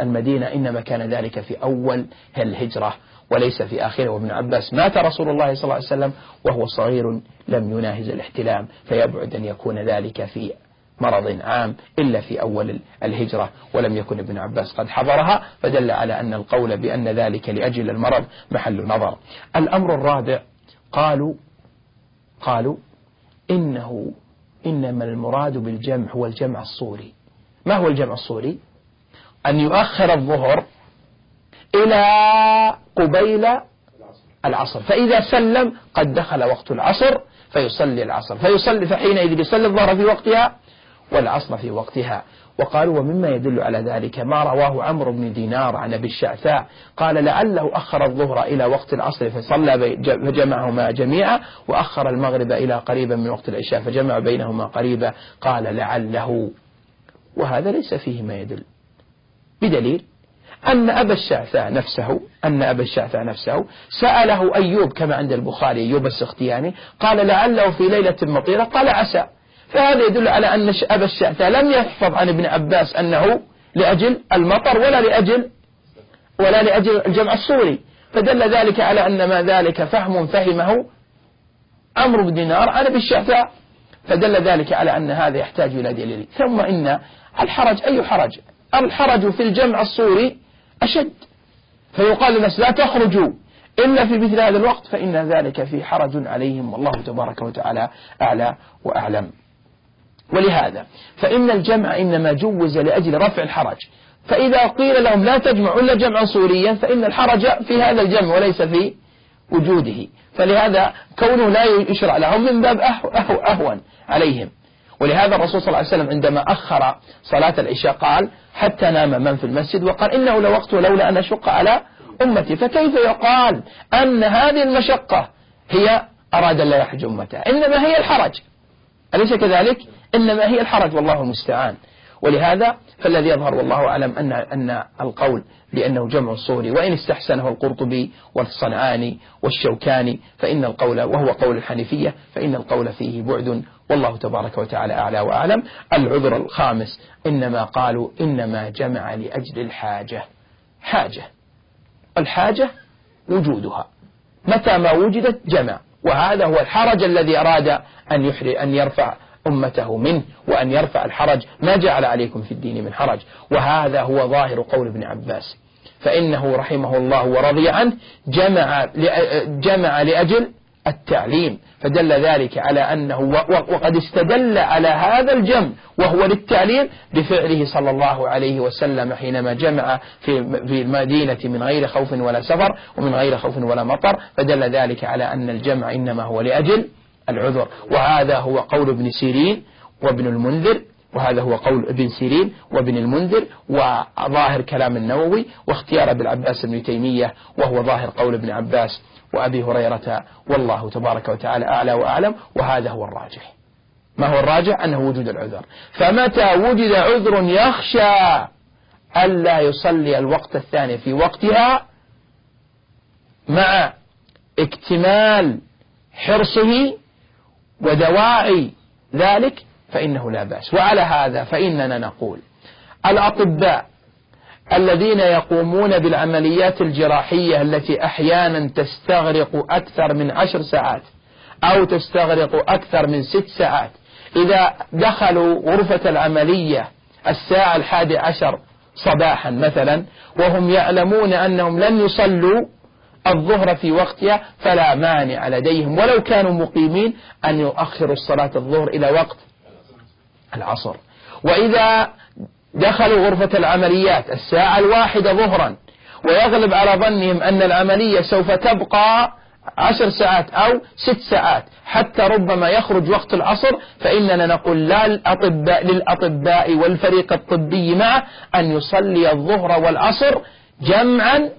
المدينة إنما كان ذلك في أول الهجرة وليس في آخره. وابن عباس مات رسول الله صلى الله عليه وسلم وهو صغير لم يناهز الاحتلام فيبعد أن يكون ذلك في مرض عام إلا في أول الهجرة ولم يكن ابن عباس قد حضرها فدل على أن القول بأن ذلك لأجل المرض محل نظر. الأمر الرابع قالوا قالوا إنه إنما المراد بالجمع هو الجمع الصوري. ما هو الجمع الصوري؟ أن يؤخر الظهر إلى قبيل العصر. فإذا سلم قد دخل وقت العصر فيصلي العصر. فيصلي فحينئذ يصلي الظهر في وقتها والعصر في وقتها. وقالوا ومما يدل على ذلك ما رواه عمرو بن دينار عن أبي الشعثاء. قال لعله أخر الظهر إلى وقت العصر فصلى فجمعهما جميعا وأخر المغرب إلى قريبا من وقت العشاء فجمع بينهما قريبا. قال لعله. وهذا ليس فيه ما يدل. بدليل أن أبا الشعثاء نفسه أن أبا الشعثاء نفسه سأله أيوب كما عند البخاري أيوب السختياني قال لعله في ليلة مطيرة قال عسى فهذا يدل على أن أبا الشعثاء لم يحفظ عن ابن عباس أنه لأجل المطر ولا لأجل ولا لأجل الجمع الصوري فدل ذلك على أن ما ذلك فهم فهمه عمرو بن دينار عن أبي الشعثاء فدل ذلك على أن هذا يحتاج إلى دليل. ثم إن الحرج أي حرج؟ الحرج في الجمع الصوري أشد. فيقال للناس لا تخرجوا. إلا في مثل هذا الوقت فإن ذلك في حرج عليهم. والله تبارك وتعالى أعلى وأعلم. ولهذا فإن الجمع إنما جوز لأجل رفع الحرج. فإذا قيل لهم لا تجمعوا إلا جمعا صوريا فإن الحرج في هذا الجمع وليس في وجوده. فلهذا كونه لا يشرع لهم من باب أهون عليهم. ولهذا الرسول صلى الله عليه وسلم عندما أخر صلاة العشاء قال حتى نام من في المسجد وقال إنه لوقت لولا أن أشق على أمتي. فكيف يقال أن هذه المشقة هي أراد لا يحج أمته؟ إنما هي الحرج. أليس كذلك؟ إنما هي الحرج والله المستعان. ولهذا فالذي يظهر والله أعلم أن أن القول بأنه جمع صوري وإن استحسنه القرطبي والصنعاني والشوكاني فإن القول وهو قول الحنيفية فإن القول فيه بعد والله تبارك وتعالى أعلى وأعلم. العذر الخامس إنما قالوا إنما جمع لأجل الحاجة. حاجة. الحاجة وجودها. متى ما وجدت جمع. وهذا هو الحرج الذي أراد أن أن يرفع أمته منه وأن يرفع الحرج. ما جعل عليكم في الدين من حرج. وهذا هو ظاهر قول ابن عباس. فإنه رحمه الله ورضي عنه جمع جمع لأجل التعليم فدل ذلك على أنه وقد استدل على هذا الجمع وهو للتعليم بفعله صلى الله عليه وسلم حينما جمع في في المدينة من غير خوف ولا سفر ومن غير خوف ولا مطر فدل ذلك على أن الجمع إنما هو لأجل العذر. وهذا هو قول ابن سيرين وابن المنذر وهذا هو قول ابن سيرين وابن المنذر وظاهر كلام النووي واختيار ابن عباس بن تيمية وهو ظاهر قول ابن عباس. وأبي هريرة والله تبارك وتعالى أعلى وأعلم وهذا هو الراجح. ما هو الراجح؟ أنه وجود العذر. فمتى وجد عذر يخشى ألا يصلي الوقت الثاني في وقتها مع اكتمال حرصه ودواعي ذلك فإنه لا بأس. وعلى هذا فإننا نقول الأطباء الذين يقومون بالعمليات الجراحية التي أحيانا تستغرق أكثر من عشر ساعات أو تستغرق أكثر من ست ساعات. إذا دخلوا غرفة العملية الساعة الحادي عشر صباحا مثلا وهم يعلمون أنهم لن يصلوا الظهر في وقتها فلا مانع لديهم. ولو كانوا مقيمين أن يؤخروا الصلاة الظهر إلى وقت العصر. وإذا دخلوا غرفة العمليات الساعة الواحدة ظهرا ويغلب على ظنهم أن العملية سوف تبقى عشر ساعات أو ست ساعات حتى ربما يخرج وقت العصر فإننا نقول لا للأطباء, للأطباء والفريق الطبي معه أن يصلي الظهر والعصر جمعا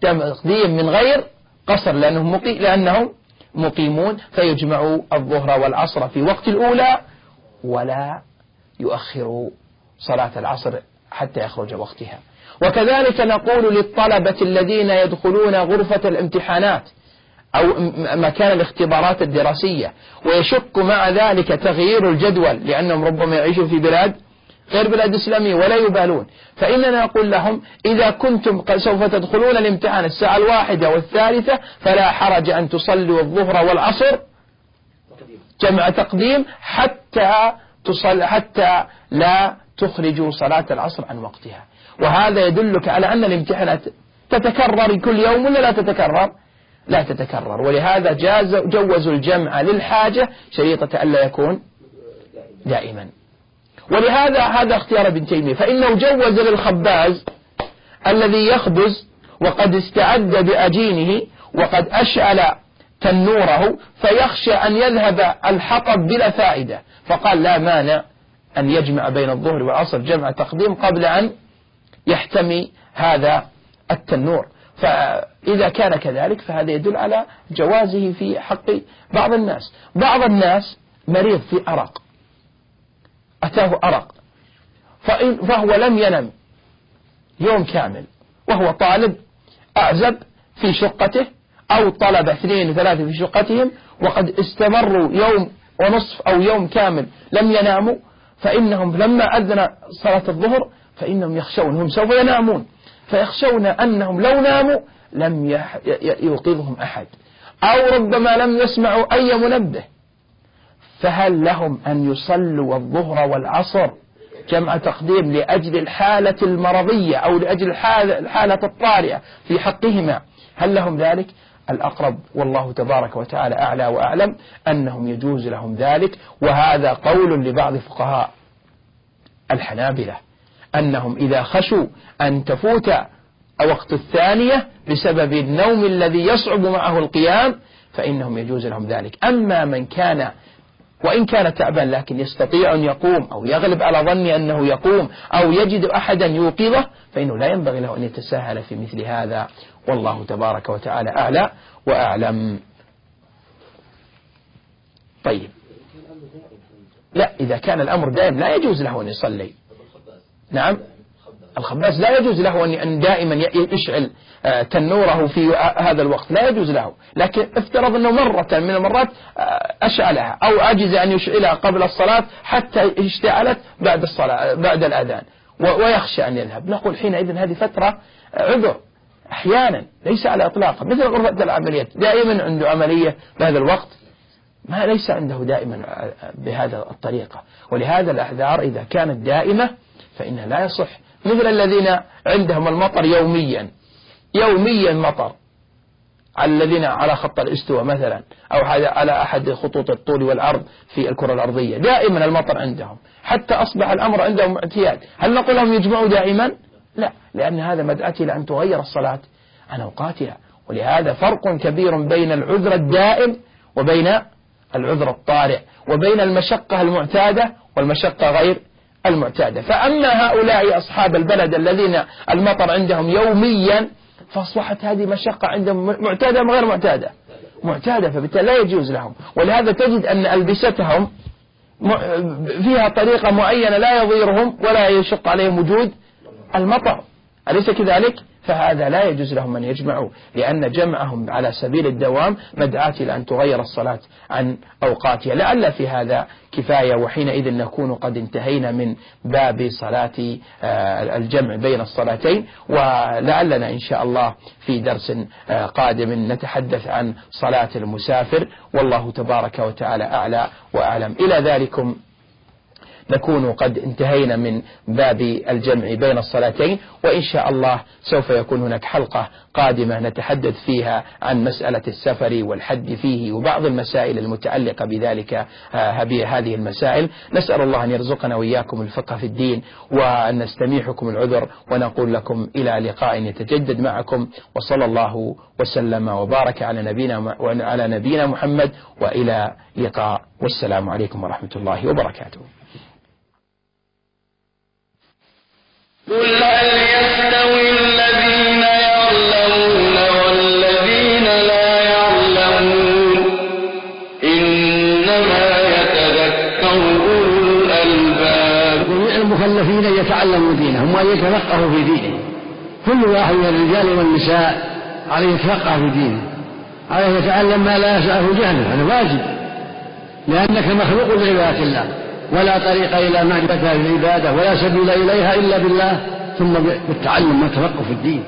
تقديم من غير قصر لأنهم, مقي لأنهم مقيمون فيجمعوا الظهر والعصر في وقت الأولى ولا يؤخروا صلاة العصر حتى يخرج وقتها. وكذلك نقول للطلبة الذين يدخلون غرفة الامتحانات أو مكان الاختبارات الدراسية ويشك مع ذلك تغيير الجدول لأنهم ربما يعيشون في بلاد غير بلاد إسلامية ولا يبالون. فإننا نقول لهم إذا كنتم سوف تدخلون الامتحان الساعة الواحدة والثالثة فلا حرج أن تصلوا الظهر والعصر جمع تقديم حتى تصل حتى لا تخرجوا صلاة العصر عن وقتها. وهذا يدلك على أن الامتحانات تتكرر كل يوم ولا لا تتكرر؟ لا تتكرر. ولهذا جاز جوزوا الجمع للحاجة شريطة ألا يكون دائما. ولهذا هذا اختيار ابن تيمية. فإنه جوز للخباز الذي يخبز وقد استعد بأجينه وقد أشعل تنوره فيخشى أن يذهب الحطب بلا فائدة. فقال لا مانع أن يجمع بين الظهر والعصر جمع تقديم قبل أن يحتمي هذا التنور فإذا كان كذلك فهذا يدل على جوازه في حق بعض الناس. بعض الناس مريض في أرق. أتاه أرق. فهو لم ينم يوم كامل. وهو طالب أعزب في شقته أو طلب اثنين وثلاثة في شقتهم وقد استمروا يوم ونصف أو يوم كامل لم يناموا فإنهم لما أذن صلاة الظهر فإنهم يخشون هم سوف ينامون. فيخشون أنهم لو ناموا لم يوقظهم أحد. أو ربما لم يسمعوا أي منبه. فهل لهم أن يصلوا الظهر والعصر جمع تقديم لأجل الحالة المرضية أو لأجل الحالة الطارئة في حقهما؟ هل لهم ذلك؟ الأقرب والله تبارك وتعالى أعلى وأعلم أنهم يجوز لهم ذلك وهذا قول لبعض فقهاء الحنابلة أنهم إذا خشوا أن تفوت وقت الثانية بسبب النوم الذي يصعب معه القيام فإنهم يجوز لهم ذلك. أما من كان وإن كان تعبان لكن يستطيع أن يقوم أو يغلب على ظني أنه يقوم أو يجد أحدا يوقظه فإنه لا ينبغي له أن يتساهل في مثل هذا. والله تبارك وتعالى أعلى وأعلم. طيب. لا إذا كان الأمر دائم لا يجوز له أن يصلي. نعم. الخباز لا يجوز له أن دائما يشعل آه، تنوره في هذا الوقت. لا يجوز له. لكن افترض أنه مرة من المرات آه، أشعلها أو عجز أن يشعلها قبل الصلاة حتى اشتعلت بعد الصلاة بعد الأذان ويخشى أن يذهب. نقول حينئذ هذه فترة عذر. أحيانا ليس على إطلاقه مثل غرفة العمليات دائما عنده عملية بهذا الوقت. ما ليس عنده دائما بهذا الطريقة. ولهذا الأحذار إذا كانت دائمة فإنها لا يصح. مثل الذين عندهم المطر يوميا. يوميا مطر. على الذين على خط الاستواء مثلا أو على أحد خطوط الطول والعرض في الكرة الأرضية. دائما المطر عندهم. حتى أصبح الأمر عندهم اعتياد. هل نقول لهم يجمعوا دائما؟ لا لأن هذا مدعاة إلى أن تغير الصلاة عن أوقاتها ولهذا فرق كبير بين العذر الدائم وبين العذر الطارئ وبين المشقة المعتادة والمشقة غير المعتادة. فأما هؤلاء أصحاب البلد الذين المطر عندهم يوميا فأصبحت هذه مشقة عندهم معتادة أم غير معتادة؟ معتادة فبالتالي لا يجوز لهم. ولهذا تجد أن ألبستهم فيها طريقة معينة لا يضيرهم ولا يشق عليهم وجود المطر. أليس كذلك؟ فهذا لا يجوز لهم أن يجمعوا لأن جمعهم على سبيل الدوام مدعاة إلى أن تغير الصلاة عن أوقاتها. لعل في هذا كفاية وحينئذ نكون قد انتهينا من باب صلاة آه، الجمع بين الصلاتين ولعلنا إن شاء الله في درس آه، قادم نتحدث عن صلاة المسافر. والله تبارك وتعالى أعلى وأعلم. إلى ذلكم. نكون قد انتهينا من باب الجمع بين الصلاتين وإن شاء الله سوف يكون هناك حلقة قادمة نتحدث فيها عن مسألة السفر والحد فيه وبعض المسائل المتعلقة بذلك آه، هذه المسائل. نسأل الله أن يرزقنا وإياكم الفقه في الدين وأن نستميحكم العذر ونقول لكم إلى لقاء يتجدد معكم وصلى الله وسلم وبارك على نبينا وعلى نبينا محمد وإلى لقاء. والسلام عليكم ورحمة الله وبركاته قل هل يستوي الذين يعلمون والذين لا يعلمون إنما يتذكر أولو الألباب المكلفين يتعلموا دينهم وأن يتفقهوا في دينه كل واحد من الرجال والنساء عليه يتفقه في دينه. عليه يتعلم ما لا يسعه جهله. هذا واجب. لأنك مخلوق لعبادة الله. ولا طريق إلى معرفة العبادة ولا سبيل إليها إلا بالله ثم بالتعلم والتفقه في الدين.